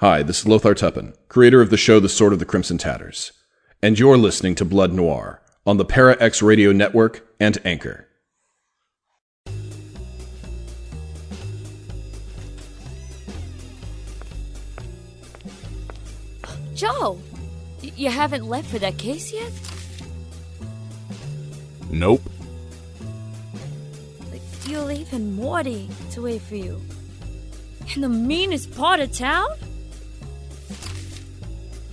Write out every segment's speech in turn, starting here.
Hi, this is Lothar Tuppen, creator of the show The Sword of the Crimson Tatters, and you're listening to Blood Noir on the Para X Radio Network and Anchor. Joe, you haven't left for that case yet? Nope. Like, you're leaving Morty to wait for you. In the meanest part of town?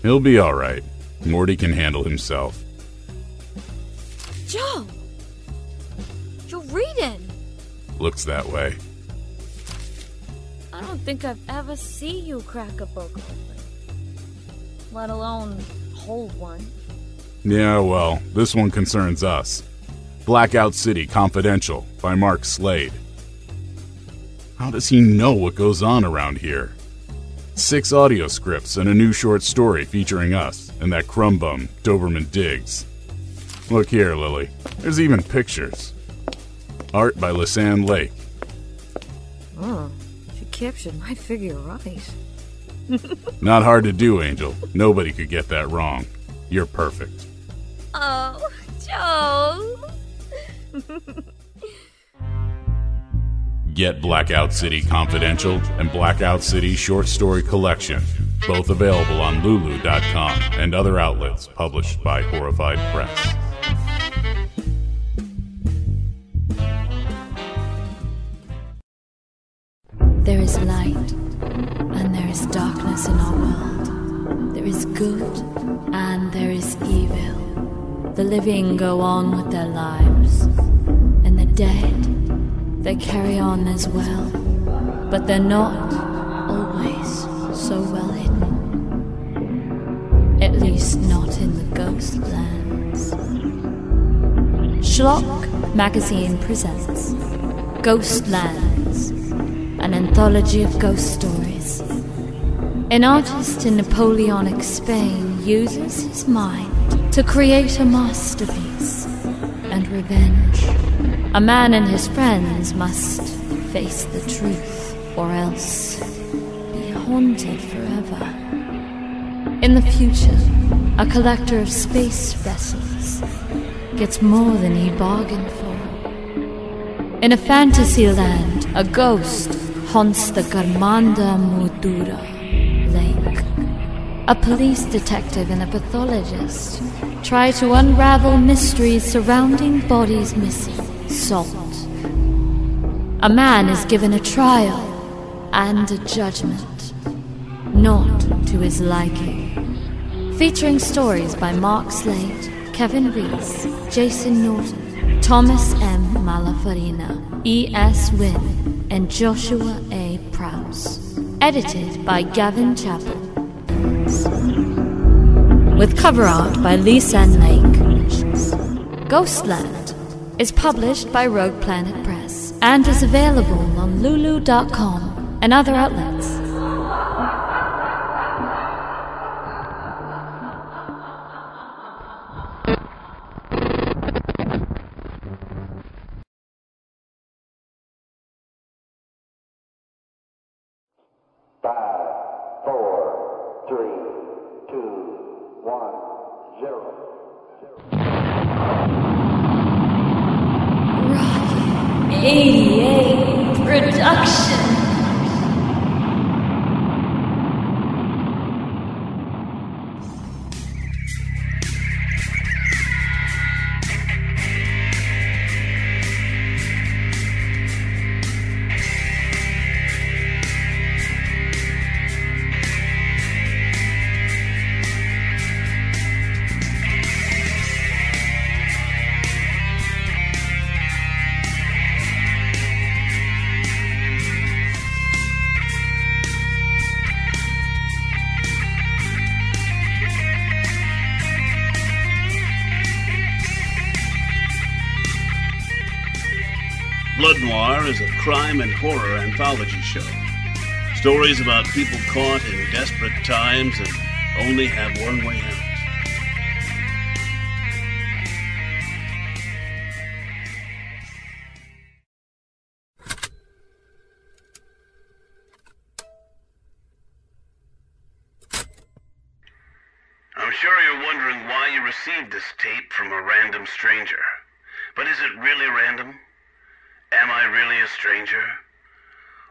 He'll be alright. Morty can handle himself. Joe! You're reading! Looks that way. I don't think I've ever seen you crack a book open. Let alone hold one. Yeah, well, this one concerns us. Blackout City Confidential by Mark Slade. How does he know what goes on around here? Six audio scripts and a new short story featuring us and that crumb bum, Doberman Diggs. Look here, Lily. There's even pictures. Art by Lisanne Lake. Oh, she captured my figure right. Not hard to do, Angel. Nobody could get that wrong. You're perfect. Oh, Joe! Get Blackout City Confidential and Blackout City Short Story Collection, both available on Lulu.com and other outlets published by Horrified Press. There is light and there is darkness in our world. There is good and there is evil. The living go on with their lives, and the dead, they carry on as well. But they're not always so well hidden. At least not in the ghost lands. Schlock magazine presents Ghostlands an anthology of ghost stories. An artist in Napoleonic Spain uses his mind to create a masterpiece revenge. A man and his friends must face the truth or else be haunted forever. In the future, a collector of space vessels gets more than he bargained for. In a fantasy land, a ghost haunts the Garmanda Mudura lake. A police detective and a pathologist try to unravel mysteries surrounding bodies missing. Salt. A man is given a trial and a judgment, not to his liking. Featuring stories by Mark Slade, Kevin Reese, Jason Norton, Thomas M. Malafarina, E.S. Wynn, and Joshua A. Prowse. Edited by Gavin Chappell. With cover art by Lisanne Lake. Ghostland is published by Rogue Planet Press and is available on Lulu.com and other outlets. Anthology show. Stories about people caught in desperate times and only have one way out. I'm sure you're wondering why you received this tape from a random stranger. But is it really random? Am I really a stranger?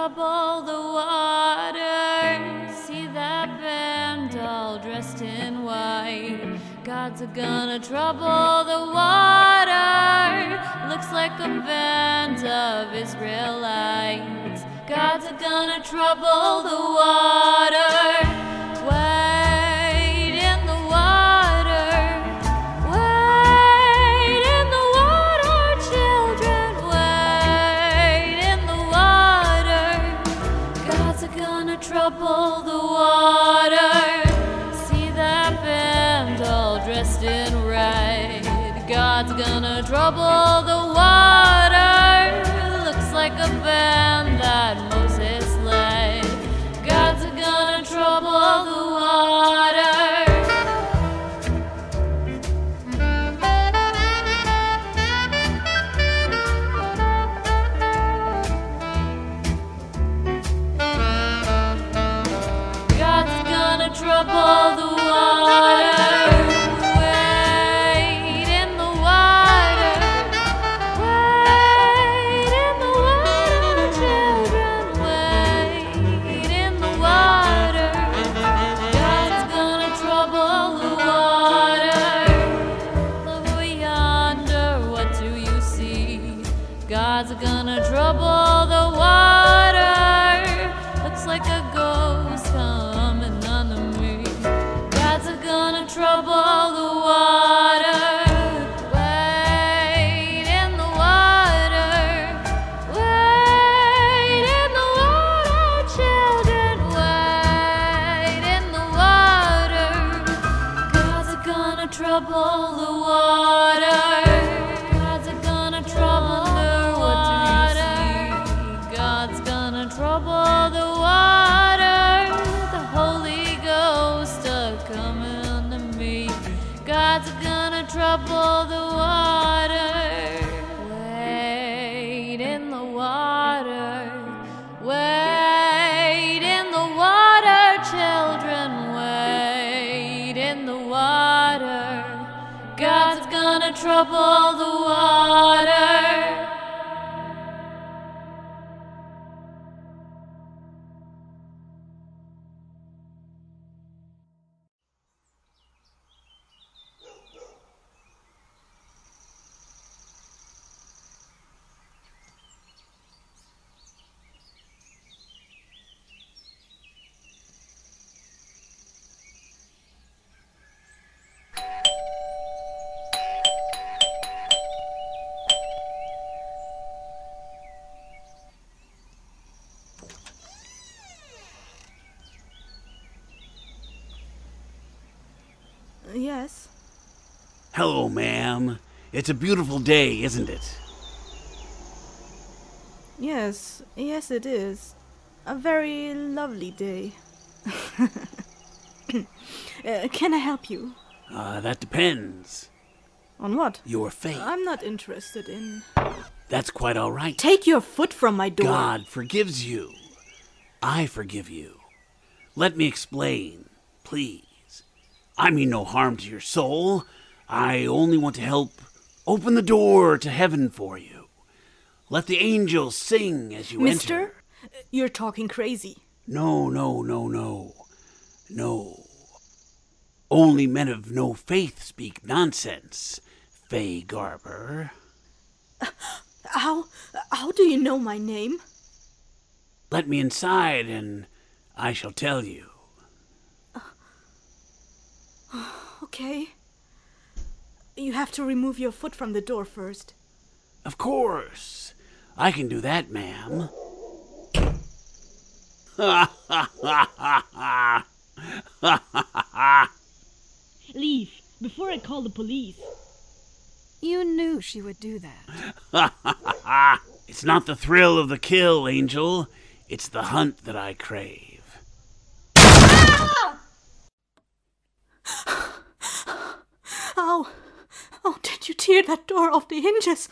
Trouble the water. See that band all dressed in white. Gods gonna trouble the water. Looks like a band of Israelites. Gods gonna trouble the water. Gonna the water. Looks like a band Hello, ma'am. It's a beautiful day, isn't it? Yes. Yes, it is. A very lovely day. uh, can I help you? Uh, that depends. On what? Your fate. I'm not interested in. That's quite all right. Take your foot from my door. God forgives you. I forgive you. Let me explain, please. I mean no harm to your soul. I only want to help open the door to heaven for you. Let the angels sing as you Mister, enter. you're talking crazy. No, no, no, no. No. Only men of no faith speak nonsense, Fay Garber. How how do you know my name? Let me inside and I shall tell you. Okay. You have to remove your foot from the door first. Of course. I can do that, ma'am. Leave before I call the police. You knew she would do that. it's not the thrill of the kill, Angel. It's the hunt that I crave. Oh, oh, did you tear that door off the hinges?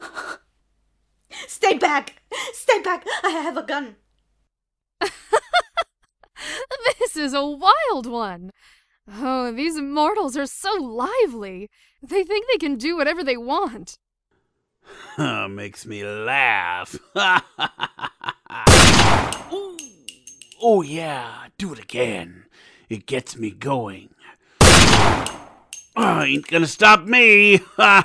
Stay back! Stay back! I have a gun. this is a wild one. Oh, these mortals are so lively. They think they can do whatever they want. Makes me laugh. Ooh. oh, yeah, do it again. It gets me going. Oh, ain't gonna stop me. how,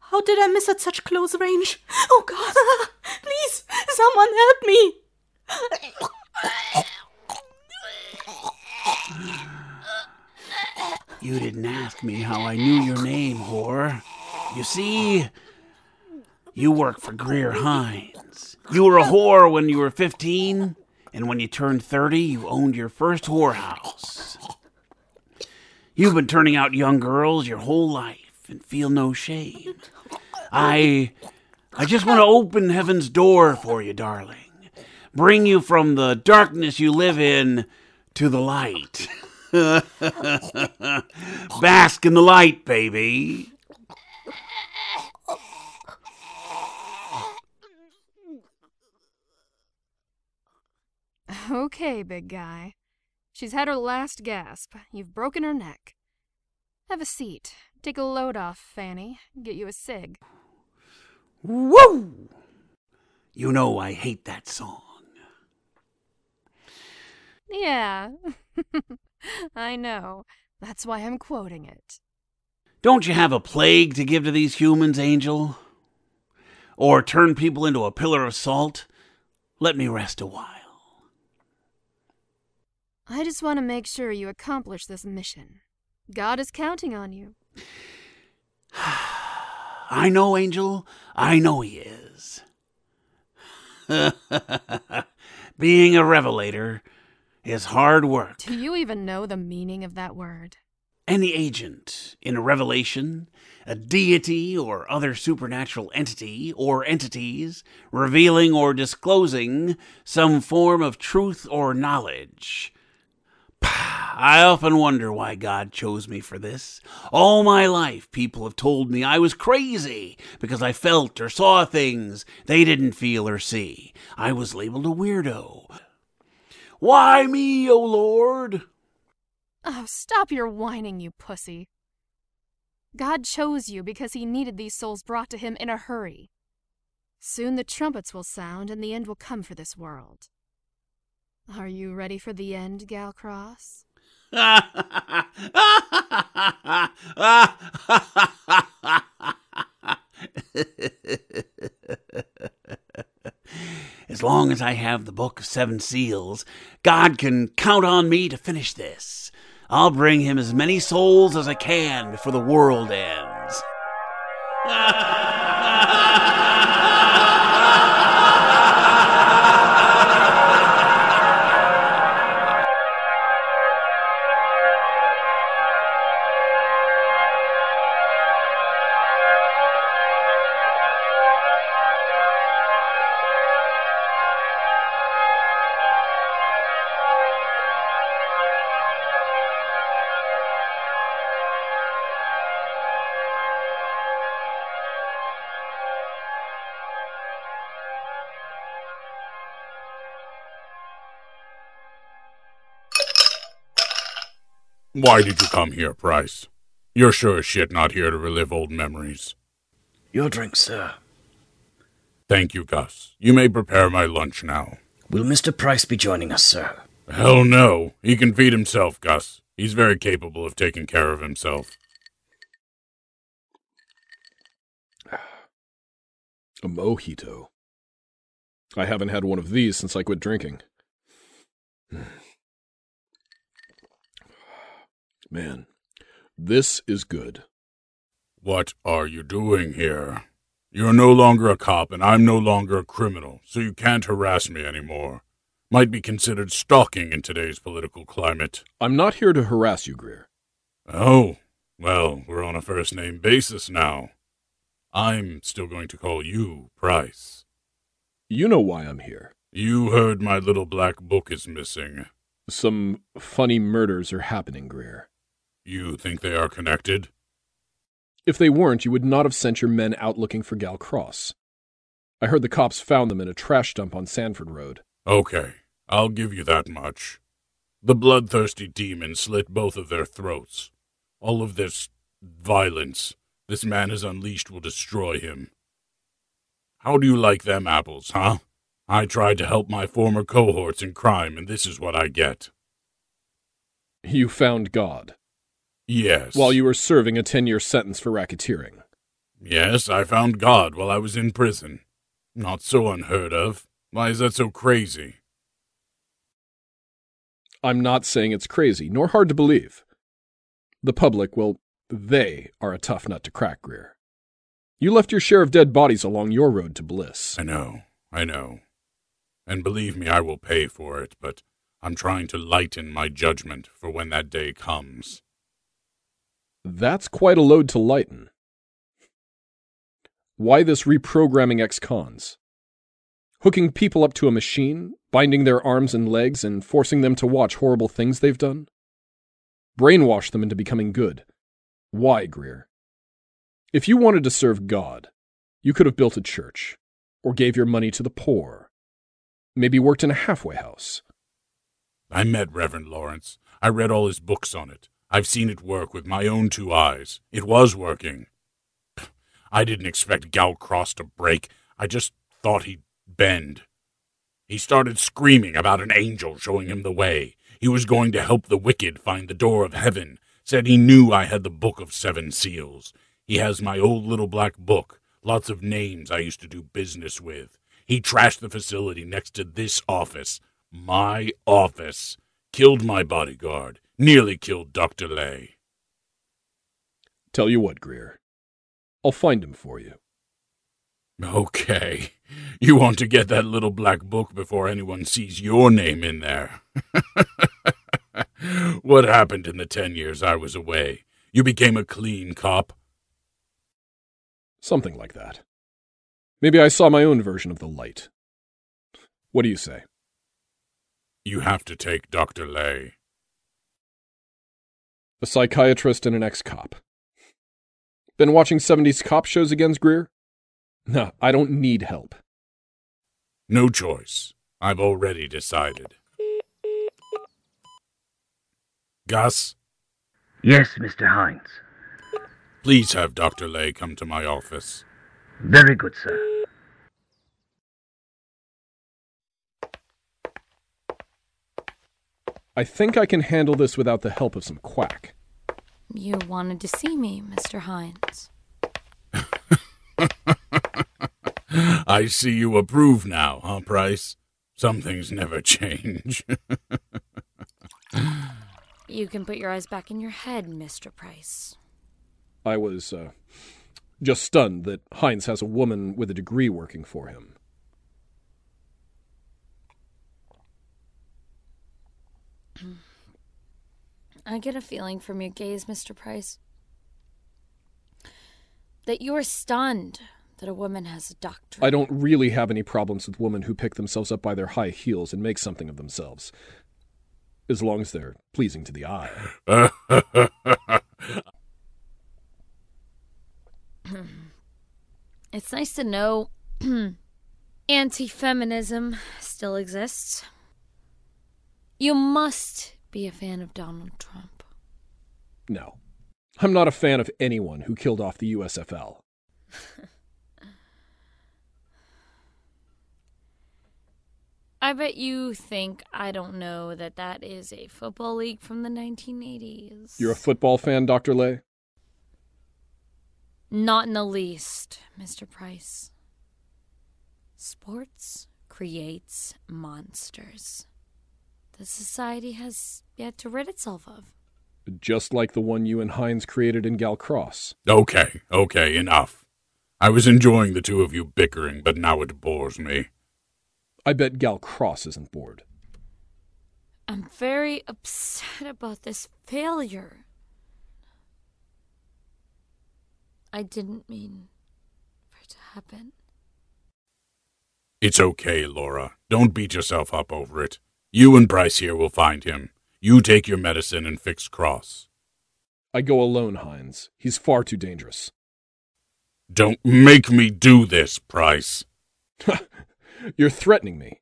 how did I miss at such close range? Oh, God. Please, someone help me. You didn't ask me how I knew your name, whore. You see, you work for Greer Hines. You were a whore when you were 15, and when you turned 30, you owned your first whorehouse. You've been turning out young girls your whole life and feel no shame. I I just want to open heaven's door for you, darling. Bring you from the darkness you live in to the light. Bask in the light, baby. Okay, big guy. She's had her last gasp. You've broken her neck. Have a seat. Take a load off, Fanny. Get you a cig. Woo! You know I hate that song. Yeah. I know. That's why I'm quoting it. Don't you have a plague to give to these humans, Angel? Or turn people into a pillar of salt? Let me rest a while. I just want to make sure you accomplish this mission. God is counting on you. I know, Angel. I know he is. Being a revelator is hard work. Do you even know the meaning of that word? Any agent in a revelation, a deity or other supernatural entity or entities revealing or disclosing some form of truth or knowledge. I often wonder why God chose me for this. All my life, people have told me I was crazy because I felt or saw things they didn't feel or see. I was labeled a weirdo. Why me, O Lord? Oh, stop your whining, you pussy. God chose you because he needed these souls brought to him in a hurry. Soon the trumpets will sound and the end will come for this world. Are you ready for the end, Galcross? as long as I have the Book of Seven Seals, God can count on me to finish this. I'll bring him as many souls as I can before the world ends. Why did you come here, Price? You're sure as shit not here to relive old memories. Your drink, sir. Thank you, Gus. You may prepare my lunch now. Will Mr. Price be joining us, sir? Hell no. He can feed himself, Gus. He's very capable of taking care of himself. A mojito. I haven't had one of these since I quit drinking. Man, this is good. What are you doing here? You're no longer a cop, and I'm no longer a criminal, so you can't harass me anymore. Might be considered stalking in today's political climate. I'm not here to harass you, Greer. Oh, well, we're on a first name basis now. I'm still going to call you Price. You know why I'm here. You heard my little black book is missing. Some funny murders are happening, Greer. You think they are connected? If they weren't, you would not have sent your men out looking for Gal Cross. I heard the cops found them in a trash dump on Sanford Road. Okay, I'll give you that much. The bloodthirsty demon slit both of their throats. All of this violence this man has unleashed will destroy him. How do you like them apples, huh? I tried to help my former cohorts in crime, and this is what I get. You found God. Yes. While you were serving a 10 year sentence for racketeering. Yes, I found God while I was in prison. Not so unheard of. Why is that so crazy? I'm not saying it's crazy, nor hard to believe. The public, well, they are a tough nut to crack, Greer. You left your share of dead bodies along your road to bliss. I know, I know. And believe me, I will pay for it, but I'm trying to lighten my judgment for when that day comes. That's quite a load to lighten. Why this reprogramming ex cons? Hooking people up to a machine, binding their arms and legs, and forcing them to watch horrible things they've done? Brainwash them into becoming good. Why, Greer? If you wanted to serve God, you could have built a church, or gave your money to the poor, maybe worked in a halfway house. I met Reverend Lawrence. I read all his books on it. I've seen it work with my own two eyes. It was working. I didn't expect Gal Cross to break. I just thought he'd bend. He started screaming about an angel showing him the way. He was going to help the wicked find the door of heaven. Said he knew I had the Book of Seven Seals. He has my old little black book, lots of names I used to do business with. He trashed the facility next to this office. My office. Killed my bodyguard. Nearly killed Dr. Lay. Tell you what, Greer. I'll find him for you. Okay. You want to get that little black book before anyone sees your name in there. what happened in the ten years I was away? You became a clean cop? Something like that. Maybe I saw my own version of the light. What do you say? You have to take Dr. Lay. A psychiatrist and an ex cop. Been watching 70s cop shows again, Greer? No, I don't need help. No choice. I've already decided. Gus? Yes, Mr. Hines. Please have Dr. Lay come to my office. Very good, sir. I think I can handle this without the help of some quack. You wanted to see me, Mr. Hines. I see you approve now, huh, Price? Some things never change. you can put your eyes back in your head, Mr. Price. I was uh, just stunned that Hines has a woman with a degree working for him. I get a feeling from your gaze, Mr. Price, that you are stunned that a woman has a doctorate. I don't really have any problems with women who pick themselves up by their high heels and make something of themselves. As long as they're pleasing to the eye. it's nice to know anti feminism still exists. You must be a fan of Donald Trump. No. I'm not a fan of anyone who killed off the USFL. I bet you think I don't know that that is a football league from the 1980s. You're a football fan, Dr. Lay? Not in the least, Mr. Price. Sports creates monsters the society has yet to rid itself of. Just like the one you and Hines created in Galcross. Okay, okay, enough. I was enjoying the two of you bickering, but now it bores me. I bet Galcross isn't bored. I'm very upset about this failure. I didn't mean for it to happen. It's okay, Laura. Don't beat yourself up over it. You and Price here will find him. You take your medicine and fix Cross. I go alone, Hines. He's far too dangerous. Don't make me do this, Price. You're threatening me.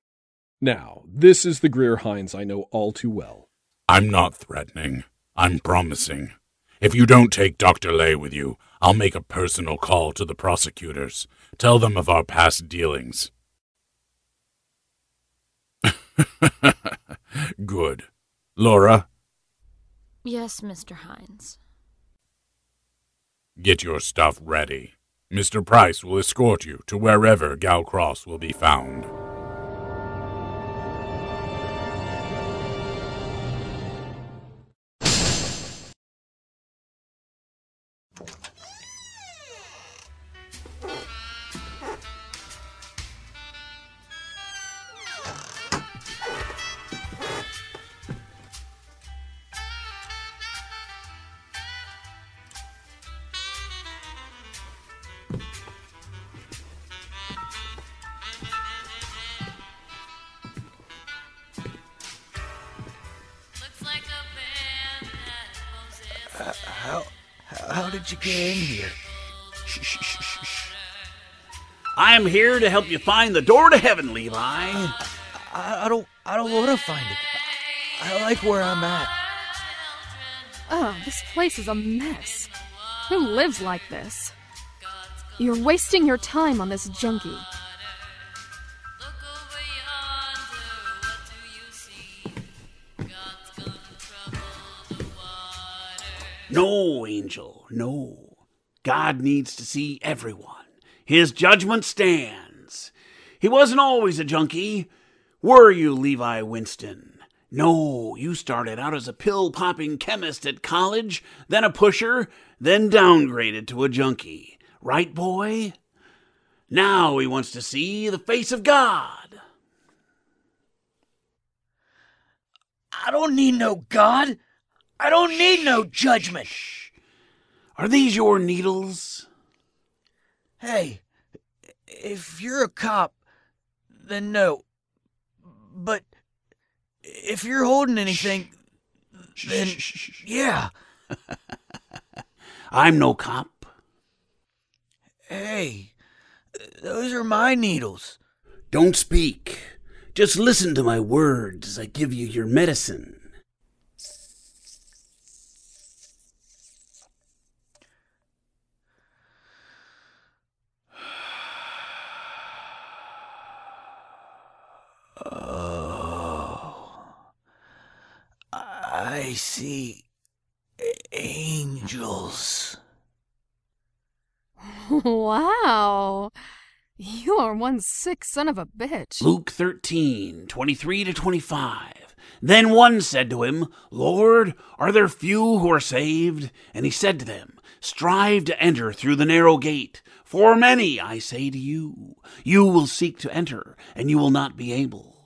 Now, this is the Greer Hines I know all too well. I'm not threatening. I'm promising. If you don't take Dr. Lay with you, I'll make a personal call to the prosecutors. Tell them of our past dealings. Good. Laura, Yes, Mr. Hines. get your stuff ready. Mr. Price will escort you to wherever Gal Cross will be found. Did you get in here? Shh, shh, shh, shh, shh. I am here to help you find the door to heaven, Levi. I, I don't I don't want to find it. I like where I'm at. Oh, this place is a mess. Who lives like this? You're wasting your time on this junkie. No, Angel, no. God needs to see everyone. His judgment stands. He wasn't always a junkie. Were you, Levi Winston? No, you started out as a pill popping chemist at college, then a pusher, then downgraded to a junkie. Right, boy? Now he wants to see the face of God. I don't need no God. I don't need no judgment. Are these your needles? Hey, if you're a cop, then no. But if you're holding anything, then yeah. I'm no cop. Hey, those are my needles. Don't speak. Just listen to my words as I give you your medicine. Oh, I see angels. wow. You are one sick son of a bitch. Luke 13, 23 to 25. Then one said to him, Lord, are there few who are saved? And he said to them, Strive to enter through the narrow gate. For many, I say to you, you will seek to enter, and you will not be able.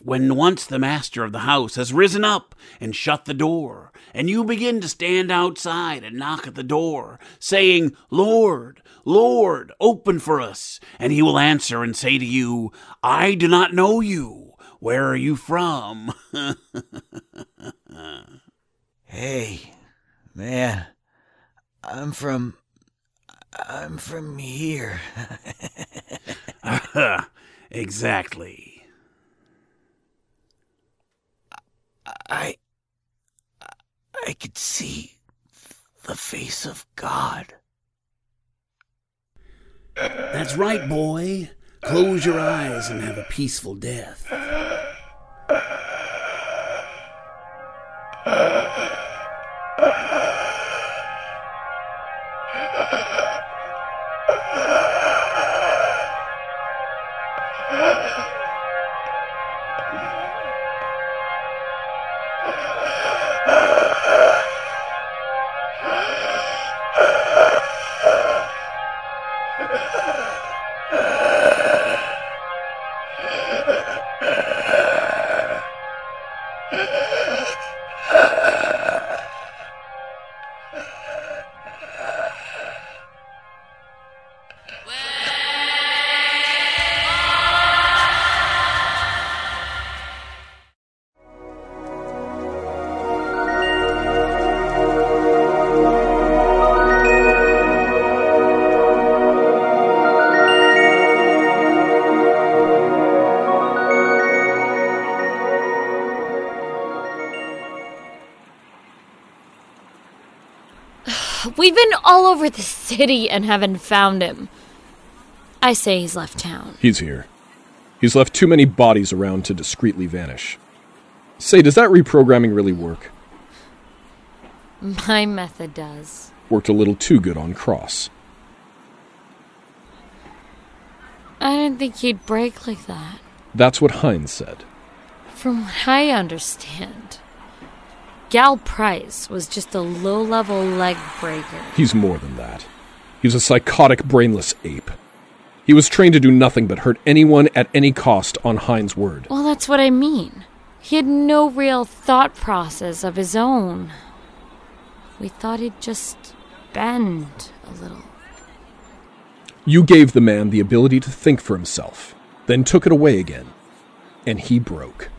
When once the master of the house has risen up and shut the door, and you begin to stand outside and knock at the door, saying, Lord, Lord, open for us, and he will answer and say to you, I do not know you. Where are you from? Hey, man, I'm from. I'm from here. exactly. I. I could see the face of God. That's right, boy. Close your eyes and have a peaceful death. Ha ha ha! Been all over the city and haven't found him. I say he's left town. He's here. He's left too many bodies around to discreetly vanish. Say, does that reprogramming really work? My method does. Worked a little too good on Cross. I didn't think he'd break like that. That's what Hines said. From what I understand, Gal Price was just a low level leg breaker. He's more than that. He was a psychotic, brainless ape. He was trained to do nothing but hurt anyone at any cost on Hines' word. Well, that's what I mean. He had no real thought process of his own. We thought he'd just bend a little. You gave the man the ability to think for himself, then took it away again. And he broke.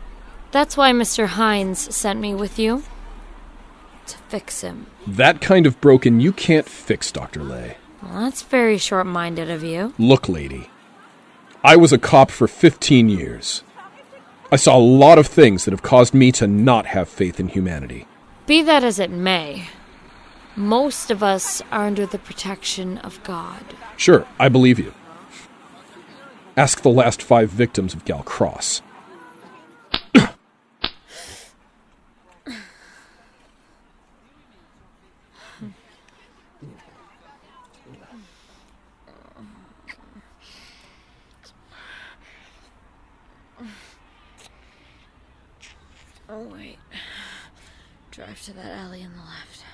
That's why Mr. Hines sent me with you. To fix him. That kind of broken you can't fix, Dr. Lay. Well, that's very short minded of you. Look, lady. I was a cop for 15 years. I saw a lot of things that have caused me to not have faith in humanity. Be that as it may, most of us are under the protection of God. Sure, I believe you. Ask the last five victims of Gal Cross. Wait. Drive to that alley on the left.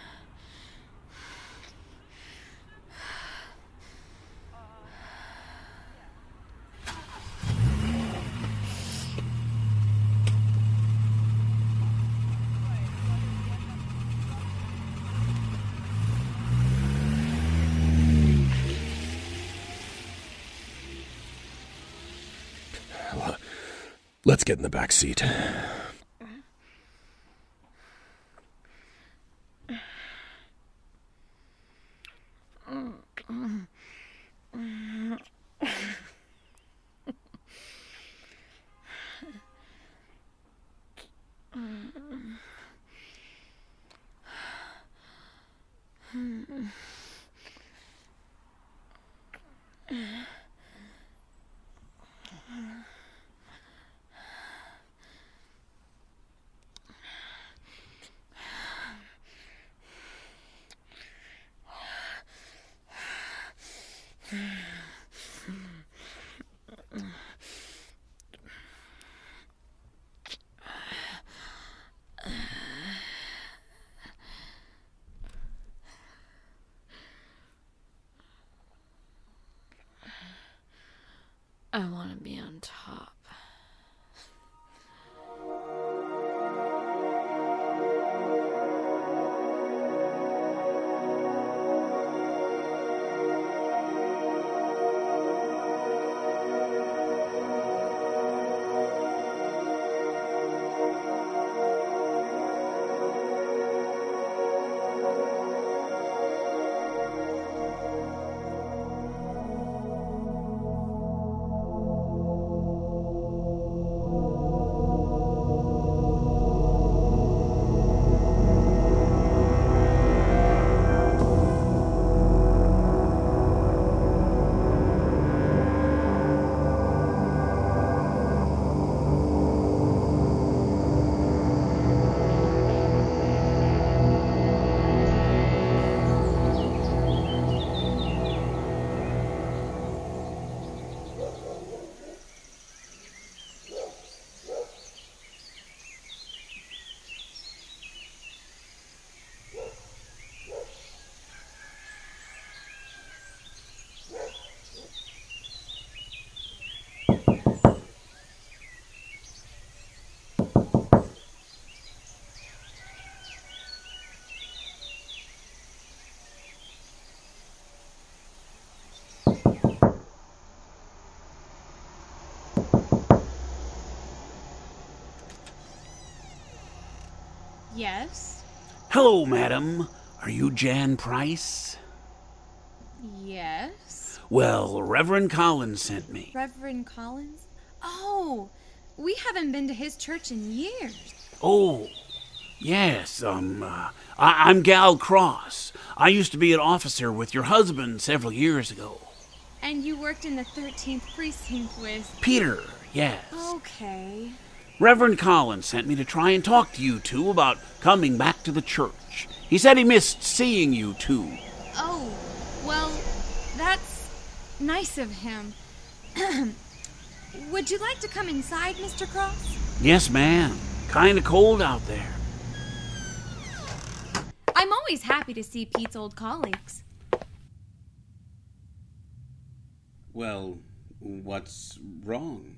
Let's get in the back seat. Hmm. I want Yes? Hello, madam. Are you Jan Price? Yes? Well, Reverend Collins sent me. Reverend Collins? Oh, we haven't been to his church in years. Oh, yes, um, uh, I- I'm Gal Cross. I used to be an officer with your husband several years ago. And you worked in the 13th precinct with. Peter, yes. Okay. Reverend Collins sent me to try and talk to you two about coming back to the church. He said he missed seeing you two. Oh, well, that's nice of him. Would you like to come inside, Mr. Cross? Yes, ma'am. Kinda cold out there. I'm always happy to see Pete's old colleagues. Well, what's wrong?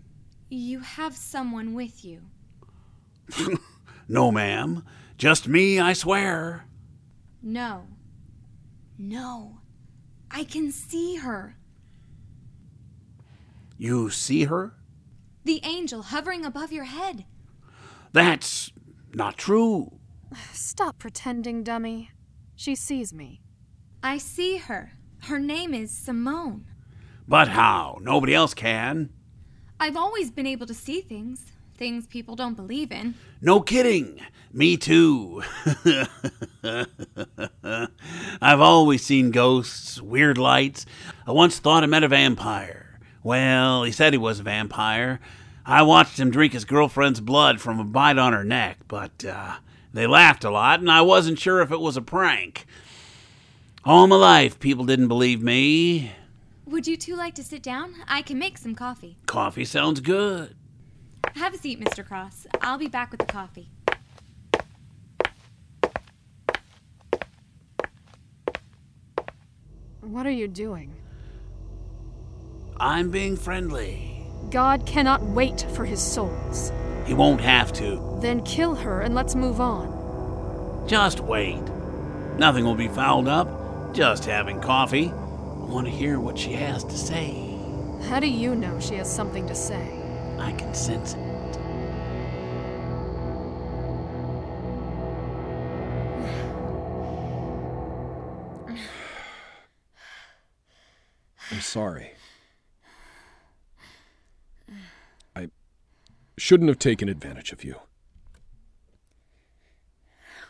You have someone with you. No, ma'am. Just me, I swear. No. No. I can see her. You see her? The angel hovering above your head. That's not true. Stop pretending, dummy. She sees me. I see her. Her name is Simone. But how? Nobody else can. I've always been able to see things, things people don't believe in. No kidding. Me too. I've always seen ghosts, weird lights. I once thought I met a vampire. Well, he said he was a vampire. I watched him drink his girlfriend's blood from a bite on her neck, but uh, they laughed a lot, and I wasn't sure if it was a prank. All my life, people didn't believe me. Would you two like to sit down? I can make some coffee. Coffee sounds good. Have a seat, Mr. Cross. I'll be back with the coffee. What are you doing? I'm being friendly. God cannot wait for his souls. He won't have to. Then kill her and let's move on. Just wait. Nothing will be fouled up. Just having coffee. I want to hear what she has to say. How do you know she has something to say? I can sense it. I'm sorry. I shouldn't have taken advantage of you.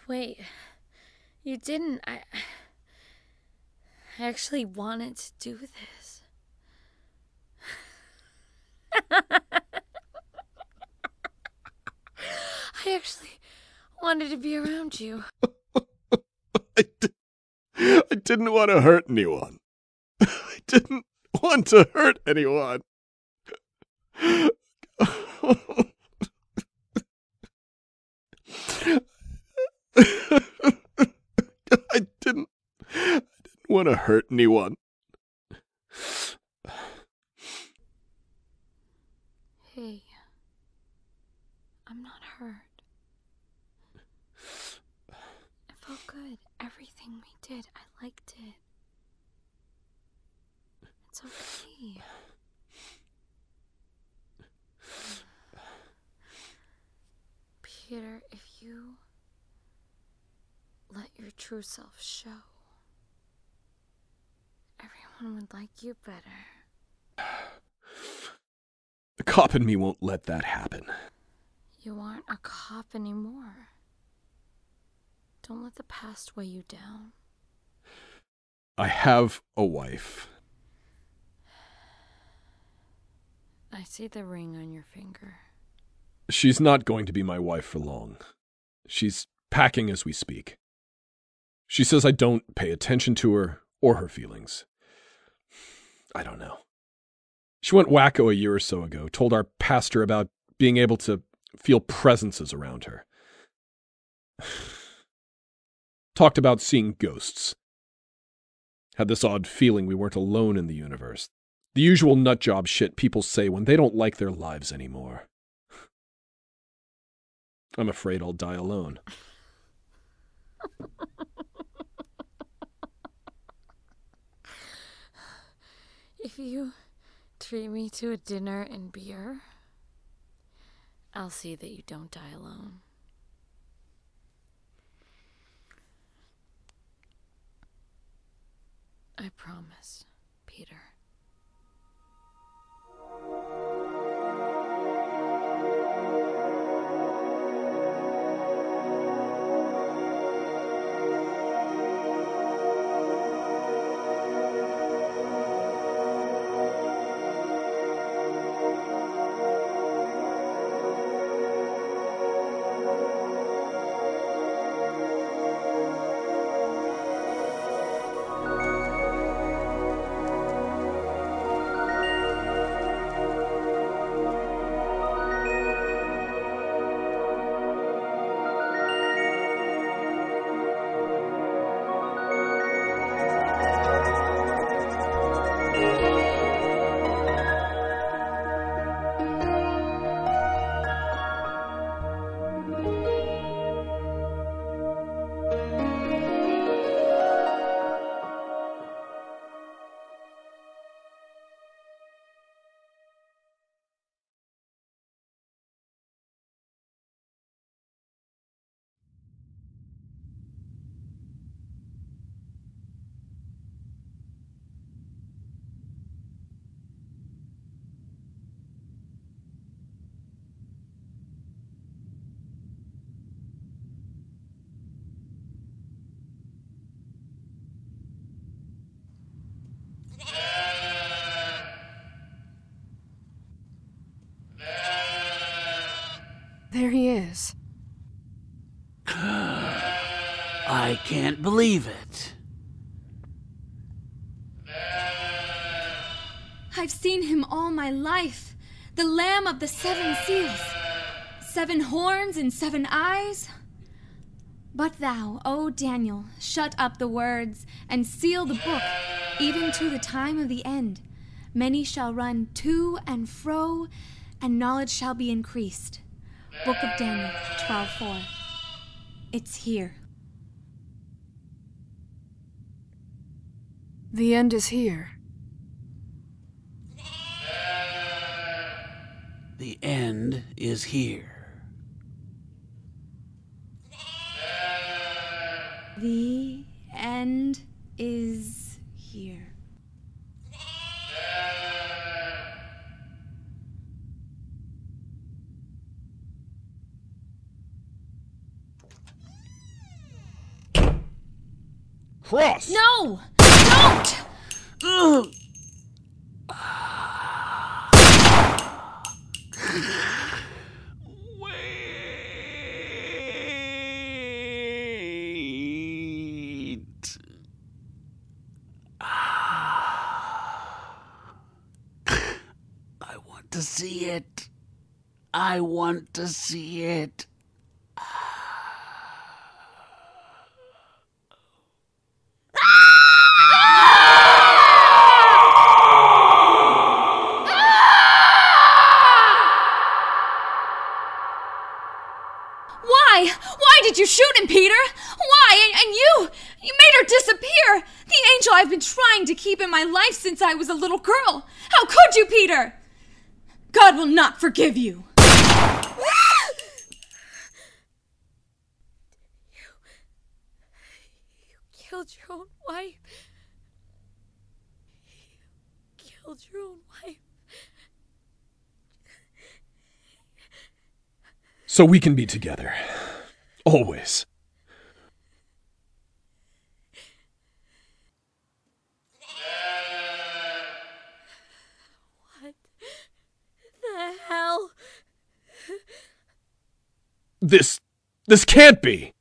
Wait. You didn't. I. I actually wanted to do this. I actually wanted to be around you. I didn't want to hurt anyone. I didn't want to hurt anyone. I didn't I didn't want to hurt anyone. Hey. I'm not hurt. It felt good. Everything we did, I liked it. It's okay. Peter, if you let your true self show, everyone would like you better. The cop in me won't let that happen. You aren't a cop anymore. Don't let the past weigh you down. I have a wife. I see the ring on your finger. She's not going to be my wife for long. She's packing as we speak. She says I don't pay attention to her or her feelings. I don't know. She went wacko a year or so ago, told our pastor about being able to feel presences around her. Talked about seeing ghosts. Had this odd feeling we weren't alone in the universe. The usual nutjob shit people say when they don't like their lives anymore. I'm afraid I'll die alone. If you treat me to a dinner and beer, I'll see that you don't die alone. I promise, Peter. I can't believe it. I've seen him all my life. The Lamb of the Seven Seals. Seven horns and seven eyes. But thou, O Daniel, shut up the words and seal the book, even to the time of the end. Many shall run to and fro, and knowledge shall be increased. Book of Daniel 12:4. It's here. The end is here. The end is here. The end is here. Cross! No! Wait. I want to see it. I want to see it. Why? Why did you shoot him, Peter? Why? And, and you? You her disappear! The angel I've been trying to keep in my life since I was a little girl. How could you, Peter? God will not forgive you. killed your own wife. You killed your own wife. So we can be together. Always. What the hell? This. This can't be!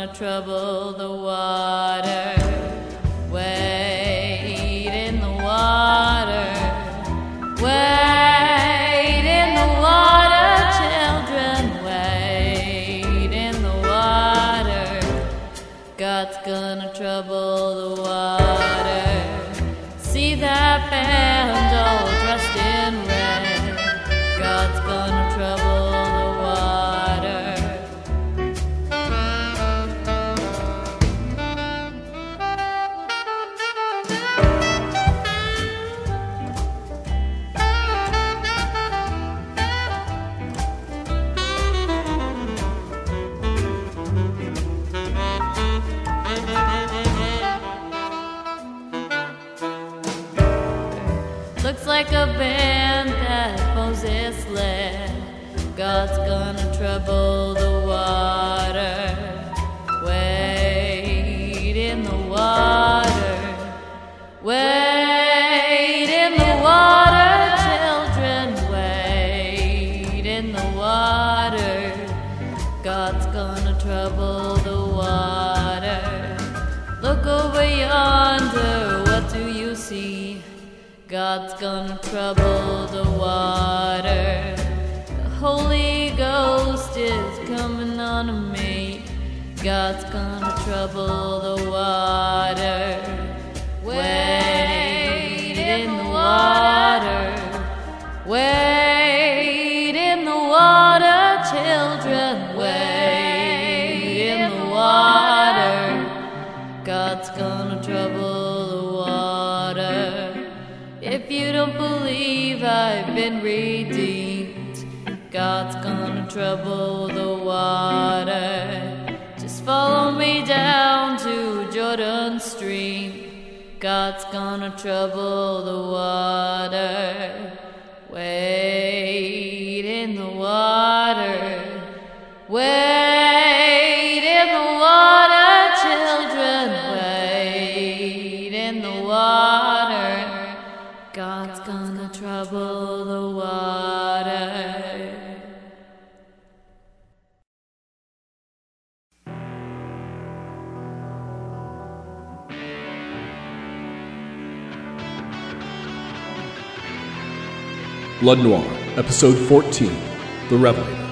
Gonna trouble the water. Trouble the water. Wade in the water. Wade in the water, children. Wade in the water. God's gonna trouble the water. Look over yonder, what do you see? God's gonna trouble the water. Holy Ghost is coming on me. God's gonna trouble the water. Wade in the water. Wade in the water, children. Wade in the water. God's gonna trouble the water. If you don't believe I've been redeemed, God's gonna trouble the water. Just follow me down to Jordan Stream. God's gonna trouble the water. Blood Noir, Episode 14 The Revelator.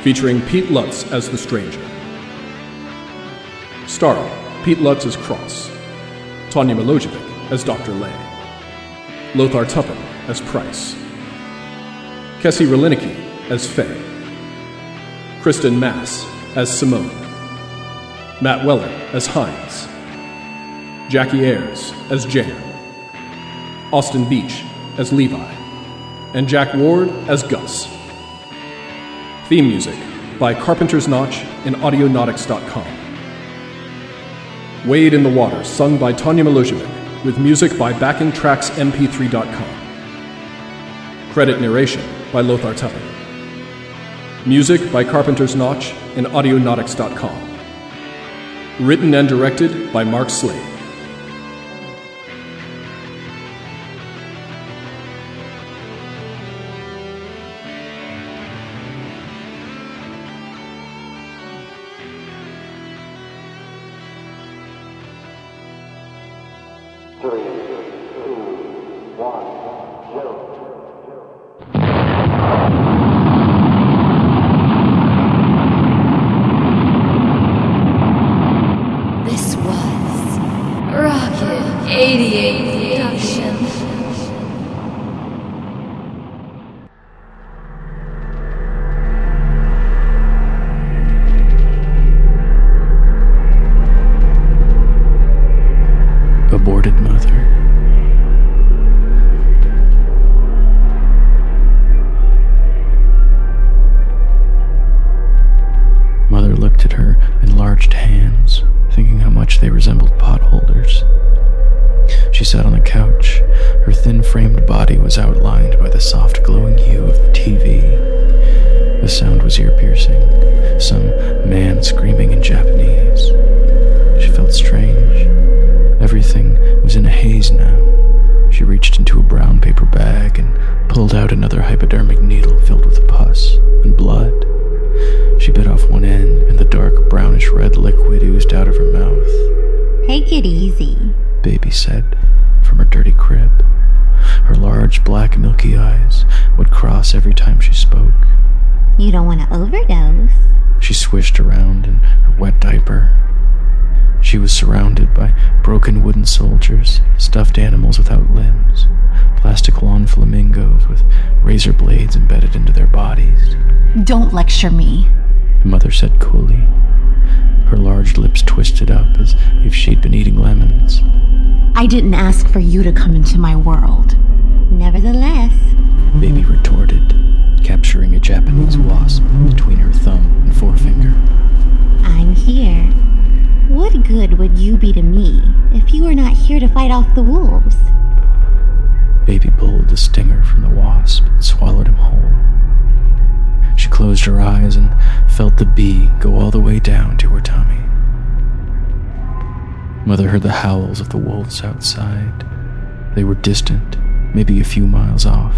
Featuring Pete Lutz as the Stranger. Starring Pete Lutz as Cross, Tanya Milojevic as Dr. Lay, Lothar Tuppan as Price, Kessie Relinicki as Faye, Kristen Mass as Simone, Matt Weller as Hines, Jackie Ayers as Jan, Austin Beach as Levi, and Jack Ward as Gus. Theme music by Carpenter's Notch and Audionautix.com. Wade in the Water, sung by Tanya Milojevic, with music by BackingTracksMP3.com. Credit narration by Lothar Tuppan. Music by Carpenter's Notch and Audionautix.com. Written and directed by Mark Slade. She was surrounded by broken wooden soldiers, stuffed animals without limbs, plastic lawn flamingos with razor blades embedded into their bodies. Don't lecture me. The mother said coolly. Her large lips twisted up as if she'd been eating lemons. I didn't ask for you to come into my world. Nevertheless, Baby retorted, capturing a Japanese wasp between her thumb and forefinger. I'm here. What good would you be to me if you were not here to fight off the wolves? Baby pulled the stinger from the wasp and swallowed him whole. She closed her eyes and felt the bee go all the way down to her tummy. Mother heard the howls of the wolves outside. They were distant, maybe a few miles off.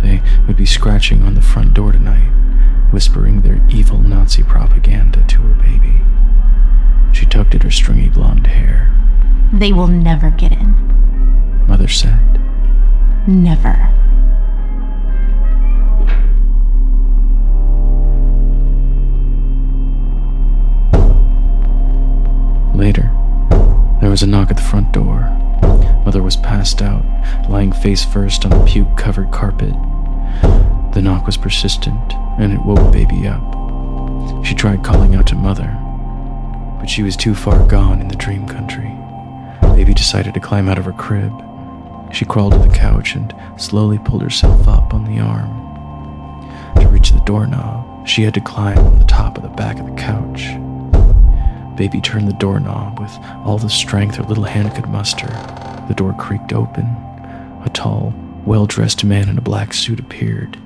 They would be scratching on the front door tonight, whispering their evil Nazi propaganda to her baby. She tugged at her stringy blonde hair. They will never get in. Mother said, Never. Later, there was a knock at the front door. Mother was passed out, lying face first on the puke covered carpet. The knock was persistent, and it woke baby up. She tried calling out to mother, but she was too far gone in the dream country. Baby decided to climb out of her crib. She crawled to the couch and slowly pulled herself up on the arm. To reach the doorknob, she had to climb on the top of the back of the couch. Baby turned the doorknob with all the strength her little hand could muster. The door creaked open. A tall, well dressed man in a black suit appeared.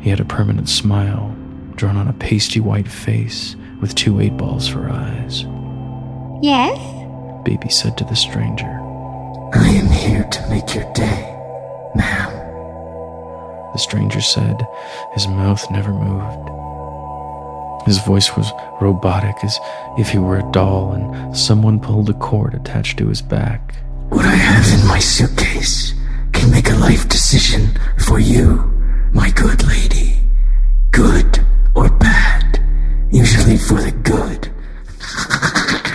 He had a permanent smile drawn on a pasty white face with two eight balls for eyes. Yes? Baby said to the stranger. I am here to make your day, ma'am. The stranger said, his mouth never moved. His voice was robotic, as if he were a doll and someone pulled a cord attached to his back. What I have in my suitcase can make a life decision for you, my good lady. Good or bad. Usually for the good.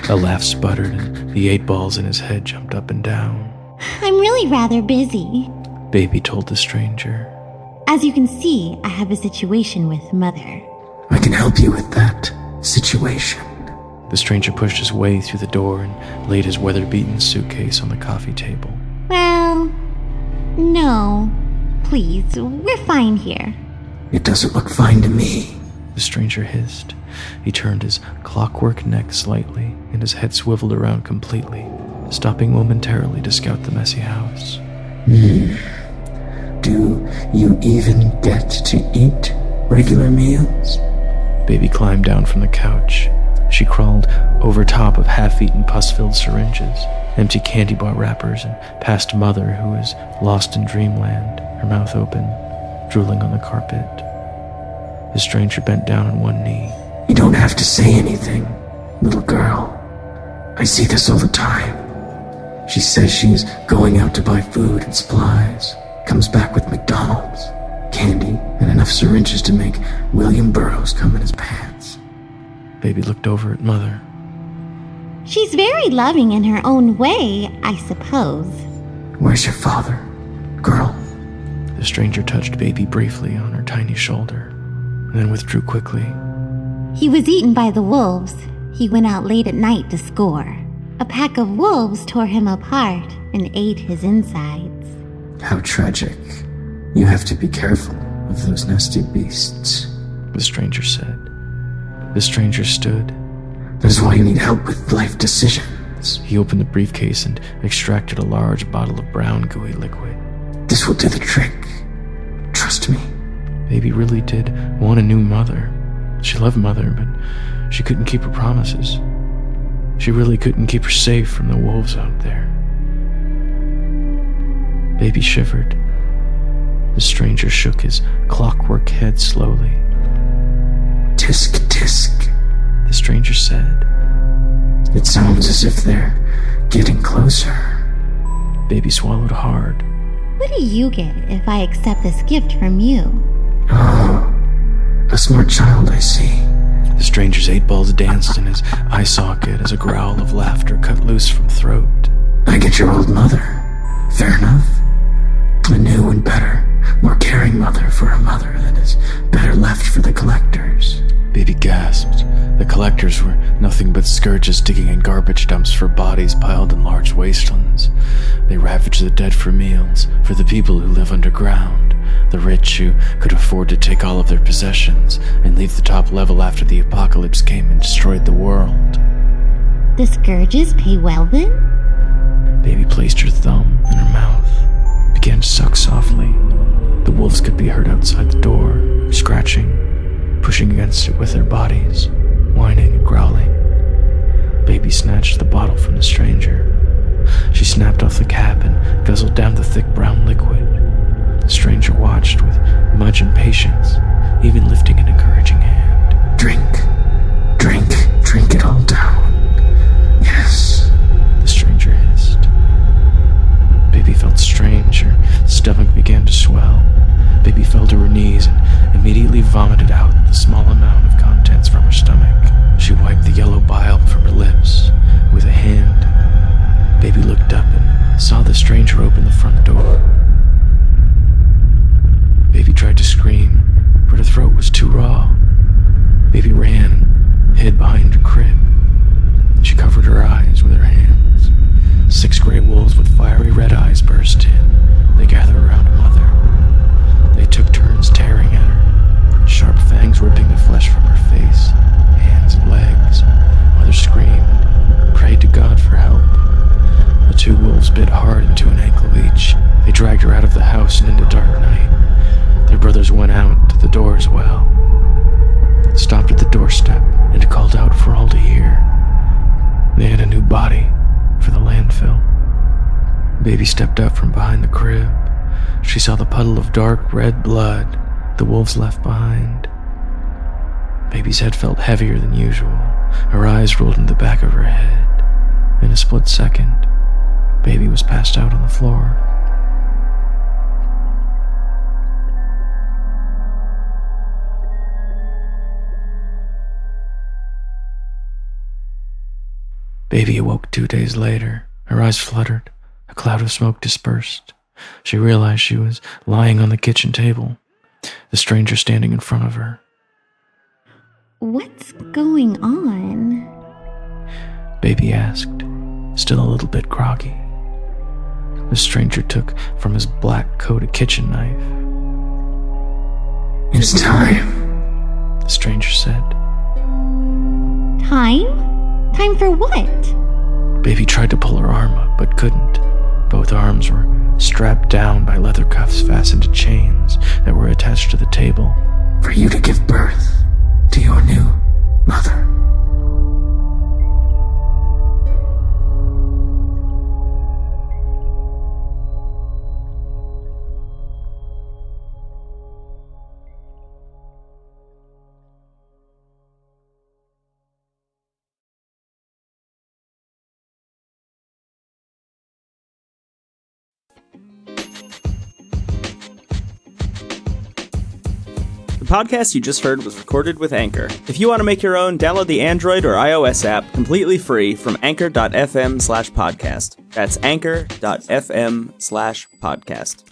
A laugh sputtered, and the eight balls in his head jumped up and down. I'm really rather busy. Baby told the stranger. As you can see, I have a situation with Mother. I can help you with that situation. The The stranger pushed his way through the door and laid his weather beaten suitcase on the coffee table. Well, no. Please, we're fine here. It doesn't look fine to me. The stranger hissed. He turned his clockwork neck slightly, and his head swiveled around completely, stopping momentarily to scout the messy house. Hmm. Do you even get to eat regular meals? Baby climbed down from the couch. She crawled over top of half eaten pus filled syringes, empty candy bar wrappers, and past Mother, who was lost in dreamland, her mouth open, drooling on the carpet. The stranger bent down on one knee. You don't have to say anything, little girl. I see this all the time. She says she's going out to buy food and supplies, comes back with McDonald's, candy, and enough syringes to make William Burroughs come in his pants. Baby looked over at Mother. She's very loving in her own way, I suppose. Where's your father, girl? The stranger touched Baby briefly on her tiny shoulder, and then withdrew quickly. He was eaten by the wolves. He went out late at night to score. A pack of wolves tore him apart and ate his insides. How tragic. You have to be careful of those nasty beasts. The stranger said. The stranger stood. That is why you need help with life decisions. He opened the briefcase and extracted a large bottle of brown, gooey liquid. This will do the trick. Trust me. Baby really did want a new mother. She loved Mother, but she couldn't keep her promises. She really couldn't keep her safe from the wolves out there. Baby shivered. The stranger shook his clockwork head slowly. Tisk tisk, the stranger said. It sounds as if they're getting closer. Baby swallowed hard. What do you get if I accept this gift from you? Oh, a smart child, I see. The stranger's eight balls danced in his eye socket as a growl of laughter cut loose from throat. I get your old mother. Fair enough. A new and better, more caring mother for a mother that is better left for the collectors. Baby gasped. The collectors were nothing but scourges digging in garbage dumps for bodies piled in large wastelands. They ravage the dead for meals, for the people who live underground, the rich who could afford to take all of their possessions and leave the top level after the apocalypse came and destroyed the world. The scourges pay well then? Baby placed her thumb in her mouth, began to suck softly. The wolves could be heard outside the door, scratching, pushing against it with their bodies, whining and growling. Baby snatched the bottle from the stranger. She snapped off the cap and guzzled down the thick brown liquid. The stranger watched with much impatience, even lifting an encouraging hand. Drink, drink, drink it all down. Yes, the stranger hissed. Baby felt strange. Her stomach began to swell. Baby fell to her knees and immediately vomited out the small amount of contents from her stomach. She wiped the yellow bile from her lips with a hand. Baby looked up and saw the stranger open the front door. Baby tried to scream, but her throat was too raw. Baby ran hid behind her crib. She covered her eyes with her hands. Six gray wolves with fiery red eyes burst in. They gathered around Mother. They took turns tearing at her, sharp fangs ripping the flesh from her face, hands and legs. Mother screamed, prayed to God for help. The two wolves bit hard into an ankle each. They dragged her out of the house and into dark night. Their brothers went out to the door as well, stopped at the doorstep, and called out for all to hear. They had a new body for the landfill. Baby stepped up from behind the crib. She saw the puddle of dark red blood the wolves left behind. Baby's head felt heavier than usual. Her eyes rolled in the back of her head. In a split second, Baby was passed out on the floor. Baby awoke two days later. Her eyes fluttered. A cloud of smoke dispersed. She realized she was lying on the kitchen table, the stranger standing in front of her. What's going on? Baby asked, still a little bit groggy. The stranger took from his black coat a kitchen knife. It's time, the stranger said. Time? Time for what? Baby tried to pull her arm up, but couldn't. Both arms were strapped down by leather cuffs fastened to chains that were attached to the table. For you to give birth to your new mother. Podcast you just heard was recorded with Anchor. If you want to make your own, download the Android or iOS app completely free from anchor.fm slash podcast. That's anchor.fm slash podcast.